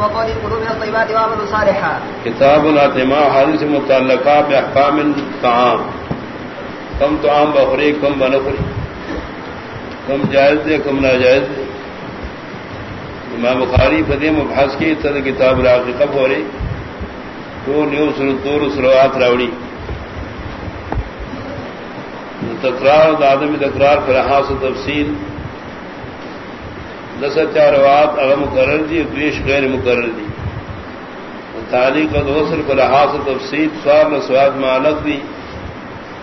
وقول كلوا من الطيبات صالحا کتاب الاتما حادث متعلقہ باحکام الطعام کم طعام بخری کم بنخری کم جائز دے، کم ناجائز دے. امام بخاری فدیم مبحث کی، تد کتاب العقیقہ ہو رہی تو نیو سر سروات راوڑی. تکرار آدمی تکرار پر حاصل تفصیل. دس چار وات اگر مقرر دی دویش غیر مقرر دی۔ تعلیق دوسر پر حاصل تفصیل، سوال میں سواد معلق دی۔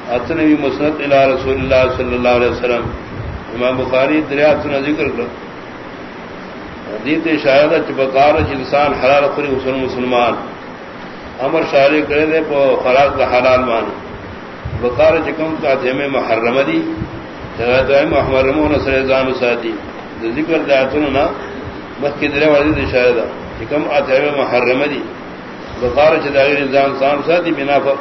اتنوی مسنت الى رسول اللہ صلی اللہ علیہ وسلم۔ امام بخاری دریات نے ذکر کر۔ دیت شاید چپکار انسان حلال خری حسن مسلمان۔ امر شاعری کرے دے پو خوراک کا حلال مانی بکار چکم کا میں محرم دی محرم نسر زان سادی ذکر داتن نا بس کی درے والی دی شاید چکم آتے میں محرم دی بکار چداغیر نظام سان سادی بنا پر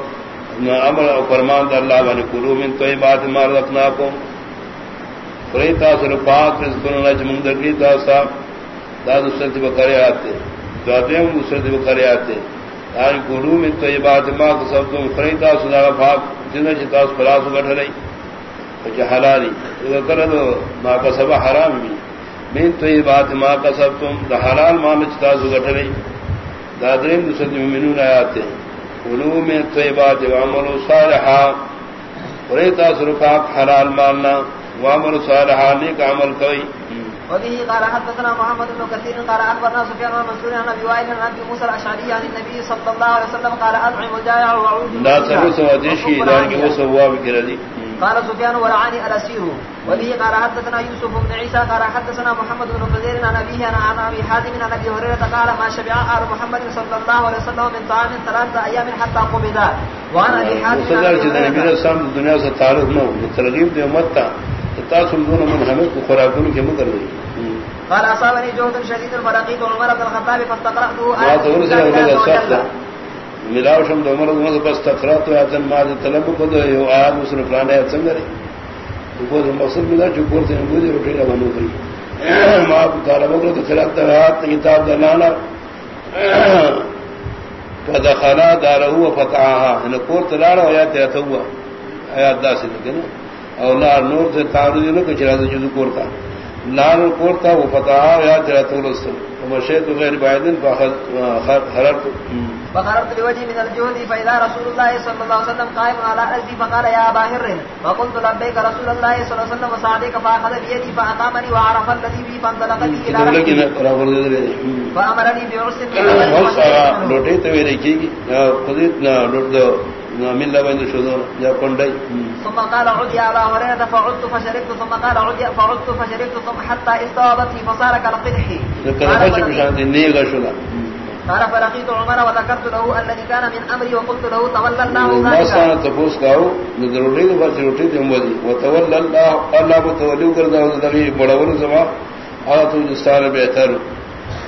امر او فرمان دا اللہ بن کلو من تو بات مار رکھنا کو فری تاثر پاک رزقنا جمن درگی تاسا داد سنت بکرے آتے دادے ہم سنت بکرے آتے یعنی کلو من تو بات ما کو سب تم فری تاثر دا پاک جنہ چتاس فلاس گٹھ رہی کہ حلالی تو کر دو ما کا حرام بھی من تو بات ما کا سب تم دا حلال ما چتاس گٹھ رہی دادرین سنت مومنون آتے ہیں۔ علوم طیبات وعمل صالحا۔ ریتا سرکات حلال مالنا وعمل صالحا نیک عمل کوئی۔ وبه قال حدثنا محمد بن كثير قال اخبرنا سفيان بن منصور عن ابي وائل عن ابي موسى الاشعري عن النبي صلى الله عليه وسلم قال اطعم الجائع واعود لا تسوى دشي دار کی وہ ثواب کرے قال سفيان ورعاني الاسير وبه قال حدثنا يوسف بن عيسى قال حدثنا محمد بن فزير عن ابيه عن ابي حازم عن ابي هريره قال ما شبع ال محمد صلى الله عليه وسلم من طعام ثلاثه ايام حتى قبض وعن ابي حازم صدر جد نبی رسول دنیا سے تعارف نہ ترغیب دے امت تا تاسم دون من ہمیں کو خوراکوں کے مگر نہیں قال اصابني جهد شديد فلقيت عمر بن الخطاب فاستقرأته آية ملاو شم دو عمر بن پس تقرات تقرأت آتن ما طلب کو دو یو آیات مسلم فلان آیات سنگرے کو مقصد ملا جو کور سے نبودی روٹی نہ بنو گئی ما طالب کو تو خلاف درات کتاب دلانا فدخلا داره وفتحها ان کور تلاڑا آیات تے ہوا۔ آیات دا سے کہ اور نور سے تعرض نہ کچھ راز جو کور کا۔ نار کور کا وہ فتحها آیات تے تو رسول ومشيت غير بعيد فاخذ خررت فخرجت لوجهي من الجهد فإذا رسول الله صلى الله عليه وسلم قائم على رأسي فقال يا أبا هر فقلت لبيك رسول الله صلى الله عليه وسلم وسعديك فأخذ بيدي فأقامني وعرف الذي بي فانطلق بي إلى رأسي فأمرني بعرس لوٹے تو من لبن شذور يا كوندي ثم قال عد يا ابا هريره فعدت فشربت ثم قال عد فعدت فشربت ثم حتى استوى في فصار كالقدح. فش بشان النيغ شذا قال فلقيت عمر وذكرت له الذي كان من امري وقلت له تولى الله ما كان تفوس كاو نذرولي بس روتي دمودي وتولى الله الله بتولي كردا ذري بڑور زما ا تو بہتر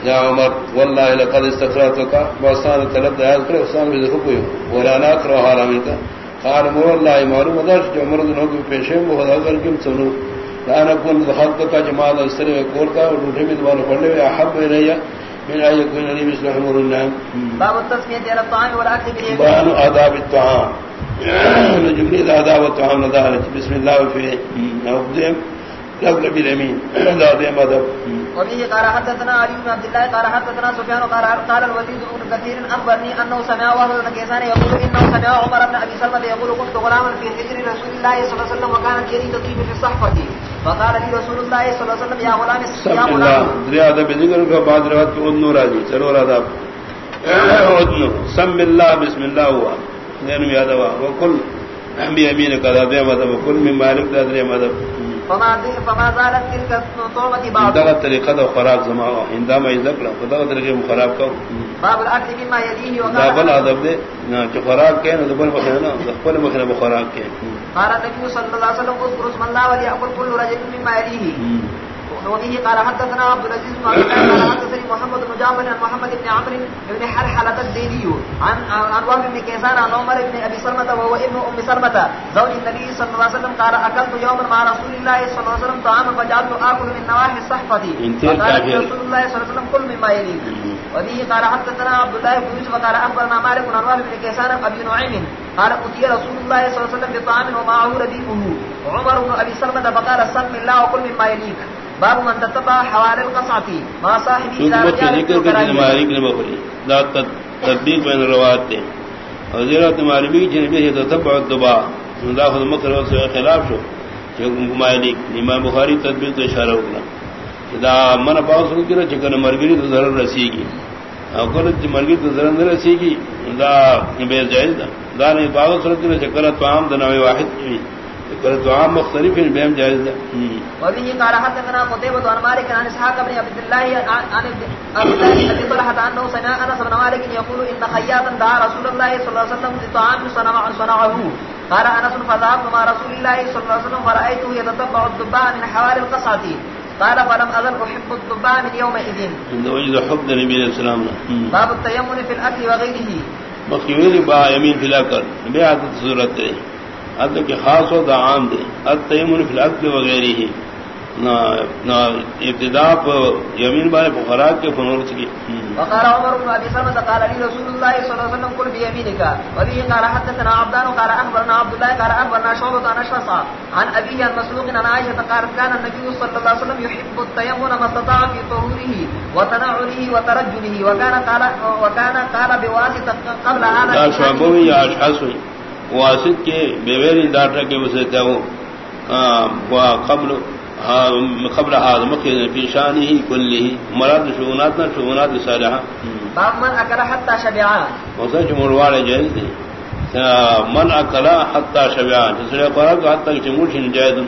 یا عمر والله لقد استقراتك وصار طلب دعاء کر حسین بھی ذکر کوئی ورانا کرو حرام کا قال مر الله معلوم در جو عمر دنوں کے پیشے وہ خدا کر کے سنو۔ انا كنت دخلت کا جماعت السر کورتا اور روٹی میں دوبارہ پڑھنے میں احب الیہ من أن يكون لي مثل حمر النعم۔ باب التسمية على الطعام والأكل باليمين بيان آداب الطعام۔ نجبني آداب الطعام ندارك بسم الله وفيه نبدأ قبل باليمين آداب أدب وبه قال حدثنا علي بن عبد الله قال حدثنا سفيان قال قال الوليد بن كثير أخبرني أنه سمع وهو بن كيسان يقول إنه سمع عمر بن أبي سلمة يقول كنت غلاما في حجر رسول الله صلى الله عليه وسلم وكانت يدي تطيب في الصحفة فقال لي رسول الله صلى الله عليه وسلم يا غلام يا غلام. دريا ادب ذكر کا بعد روایت کو ادنو راضی چلو آداب ادنو سم اللہ بسم اللہ ہوا دین میں ادب وکل بيمينك هذا دي مذهب وكل من مالك ذا دي فما فما زالت تلك الطعمة بعض دا طریقہ دا خوراک زما ہندا میں ذکر خدا طریقے خراب کو باب الاكل مما يليه وقال دا بل ادب دے نہ کہ خوراک کے نہ بل مخنا خپل مخنا خوراک کے قال النبي صلى الله عليه وسلم اذكر اسم الله وليأكل كل رجل مما يليه. وبه قال حدثنا عبد العزيز بن عبد الله قال حدثني محمد بن جعفر عن محمد بن عمرو بن حرحلة الديني عن عن وهب بن كيسان عن عمر بن ابي سلمة وهو ابن ام سلمة زوج النبي صلى الله عليه وسلم قال اكلت يوما مع رسول الله صلى الله عليه وسلم طعاما فجعلت اكل من نواحي الصحفة. قال رسول الله صلى الله عليه وسلم كل مما يليه وبه قال حدثنا عبد الله بن يوسف قال اخبرنا مالك بن انوار بن كيسان ابي نعيم قال اتي رسول الله صلى الله عليه وسلم بطعام ومعه ربيعه عمر بن ابي سلمة فقال سم الله وكل مما يليك باب من تتبع حوالي القصعة ما صاحبه الى رجال تطبیق بین روایت دے حضرت معلومی جنبی ہے تتبع الدبا داخل مکر و خلاف شو۔ جو مالک امام بخاری تطبیق تو اشارہ ہوگا۔ دا من پاس رو کرا چکن مرگری تو ضرر رسی گی اگر مرگری تو ضرر نہ رسی گی دا بے جائز دا۔ دا نہیں پاس رو کرا چکن تو عام دناوی واحد۔ کی تو عام مختلف ہیں بہم جائز دا وبه قال حدثنا قتيبة عن مالك عن اسحاق بن عبد الله عن بن طلحة عنه سمع انس بن مالك يقول ان خياطا دعا رسول الله صلى الله عليه وسلم لطعام صنع صنعه قال انس فذهبت مع رسول الله صلى الله عليه وسلم فرأيته يتتبع الدباء من حوالي القصعة قال فلم ازل احب الدباء من يومئذ عند وجد حب النبي عليه السلام۔ باب التيمم في الاكل وغيره مخيول با يمين في الاكل بيعت صورت اد کے خاص و عام دے التيمم في الاكل وغيره ابتداء یمین بارے خوراک کے فنور کی وقال عمر بن ابي سلمة قال لي رسول الله صلى الله عليه وسلم قل بيمينك وبه قال حدثنا عبدان قال اخبرنا عبد الله قال اخبرنا شعبة عن اشفص عن ابيه عن مسلوق عن عائشة قالت كان النبي صلى الله عليه وسلم يحب التيمم ما استطاع في طهوره وتنعله وترجله وكان قال وكان قال بواسطة قبل هذا شعبوي يا اشحاص واسط کے بیویری ڈاکٹر کے وہ قبل قبل هذا مخي في شانه كله مراد شؤوناتنا شؤونات صالحة باب من أكل حتى شبعا وصل جمهور والي جائز دي من أكل حتى شبعا تسرع قرأت حتى جمهور شن جائز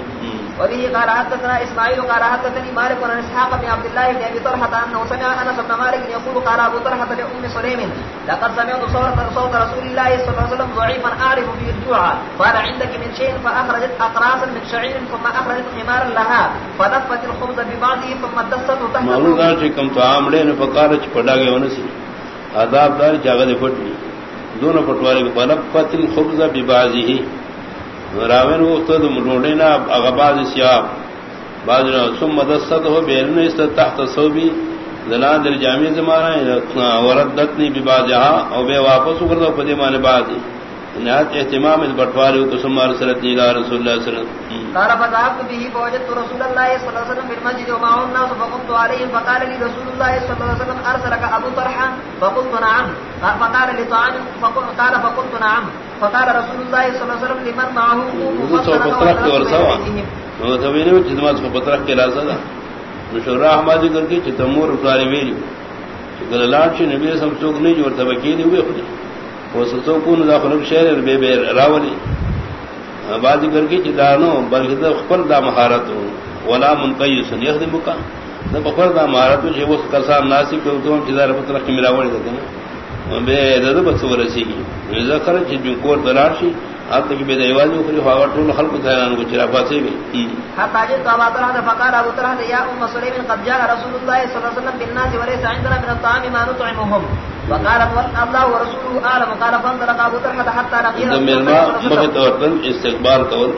وبه قال حدثنا اسماعيل قال حدثني مالك بن اسحاق بن عبد الله بن ابي طلحه انه سمع انس بن مالك يقول قال ابو طلحه لام سليم لقد سمعت صوت صوت رسول الله صلى الله عليه وسلم ضعيفا اعرف فيه الجوع قال عندك من شيء؟ فاخرجت اقراصا من شعير ثم اخرجت حمارا لها فلفت الخبز ببعضه ثم دسته تحت معلوم ہے کہ کم تو عاملے نے فقار چ پڑا گیا ونسی آداب دار دے پھٹنی دونوں پٹوارے کو الخبز ببعضه۔ راوین وہ تو روڈے نا اغباز سیاب بعض ثم مدست ہو بیرن است تحت صوبی زنان در جامع زمانہ یعنی وردتنی ببازہا او بے واپس کردو پدی مانے بعد نہایت یعنی اہتمام اس بٹوارے کو ثم ارسلت الى رسول اللہ صلی اللہ علیہ وسلم. قال فذهبت به فوجدت رسول الله صلى الله عليه وسلم في المسجد ومعه الناس، فقمت عليهم، فقال لي رسول الله صلى الله عليه وسلم ارسلك ابو طلحه فقلت نعم. فقال لطعام فقلت قال فقلت نعم. فقال رسول الله صلى الله عليه وسلم لمن معه پترک کے لازا مشورہ ہماری کر کے چتمور اتارے میری لاٹ سے نبی سم چوک نہیں جو تبکی نہیں ہوئے خود وہ سو کون داخل شہر بے بے راولی بازی کر کے چدانو بلکہ خپل دا مہارت ہو ولا منقیس یخدم کا نہ بخر دا مہارت ہے وہ کسان ناسی کو تو چدار پترک میرا وڑ دیتے ہیں بے دد بس ورسی کی ذکر چ جو کو دلاشی اب تک بے دیواز کو کھوا ٹول خلق تھان کو چرا پاسے بھی حتا جے تو بات رہا فقال ابو طرح یا ام سلیم قد جاء رسول الله صلى الله عليه وسلم بالناس وليس عندنا من الطعام ما نطعمهم. وقال الله ورسوله اعلم قال فانطلق ابو طرح حتى لقي رسول الله استقبال قول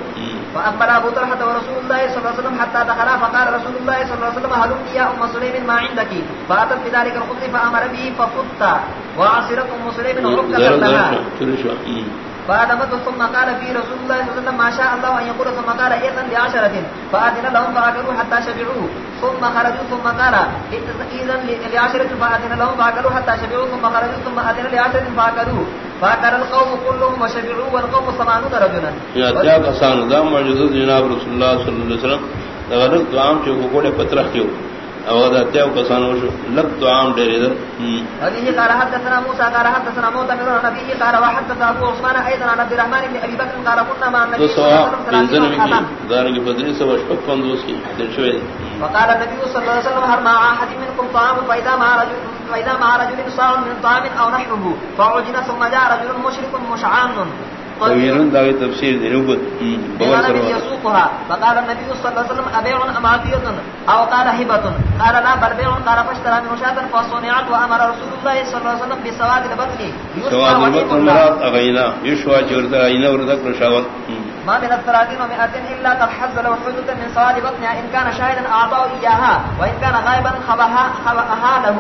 فأقبل أبو طلحة ورسول الله صلى الله عليه وسلم حتى دخلا فقال رسول الله صلى الله عليه وسلم هلم يا أم سليم ما عندك؟ فأتت بذلك الخبز فأمر به ففت وعصرت أم سليم عرقة لها فأدمت ثم قال في رسول الله صلى الله عليه وسلم ما شاء الله أن يقول ثم قال إذن بعشرة. فأذن لهم فأكلوا حتى شبعوا ثم خرجوا ثم قال إذن لعشرة. فأذن لهم فأكلوا حتى شبعوا ثم خرجوا ثم أذن لعشرة فأكلوا فأكل القوم كلهم وشبعوا والقوم ثمانون رجلا. يا تياك أسان دا معجزة جناب رسول الله صلى الله عليه وسلم لغلق دعام چوكو قولي پترخ کیو اودا تیو کسانو شو لب تو عام ڈیرے در حدیث قال حدثنا موسى قال حدثنا موسى من النبي قال وحدث ابو عثمان ايضا عن عبد الرحمن بن ابي بكر قال كنا مع النبي صلى الله عليه وسلم دار کی بدری سے وشق فندوس کی درشوے وقال النبي صلى الله عليه وسلم هل مع احد منكم طعام فاذا مع رجل فاذا مع رجل صاع من طعام او نحوه فعجن ثم جاء رجل مشرك مشعان طويل داغي تفسير دينوبت يسوقها فقال النبي صلى الله عليه وسلم أبيع أم أو قال هبة. قال لا بل بيع. قال فاشترى من شاة فصنعت وأمر رسول الله صلى الله عليه وسلم بسواد البطن. سواد البطن مرات أغينا. يشوى جورد أغينا وردك رشاوت ما من الثلاثين ومئة إلا قد حز له حدة من سواد بطنها. إن كان شاهدا أعطاه إياها وإن كان غائبا خبها, خبها له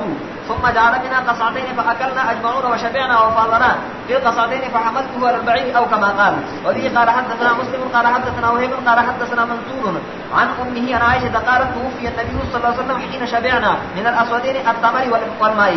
ثم جعل منا قصعتين فأكلنا أجمعون وشبعنا وفاضنا في قصعتين فحملته على البعيد أو كما قال. وذي قال حدثنا مسلم قال حدثنا وهيب قال حدثنا منصور. عن أمه عن عائشة قالت توفي النبي صلى الله عليه وسلم حين شبعنا من الأسودين التمر والماء.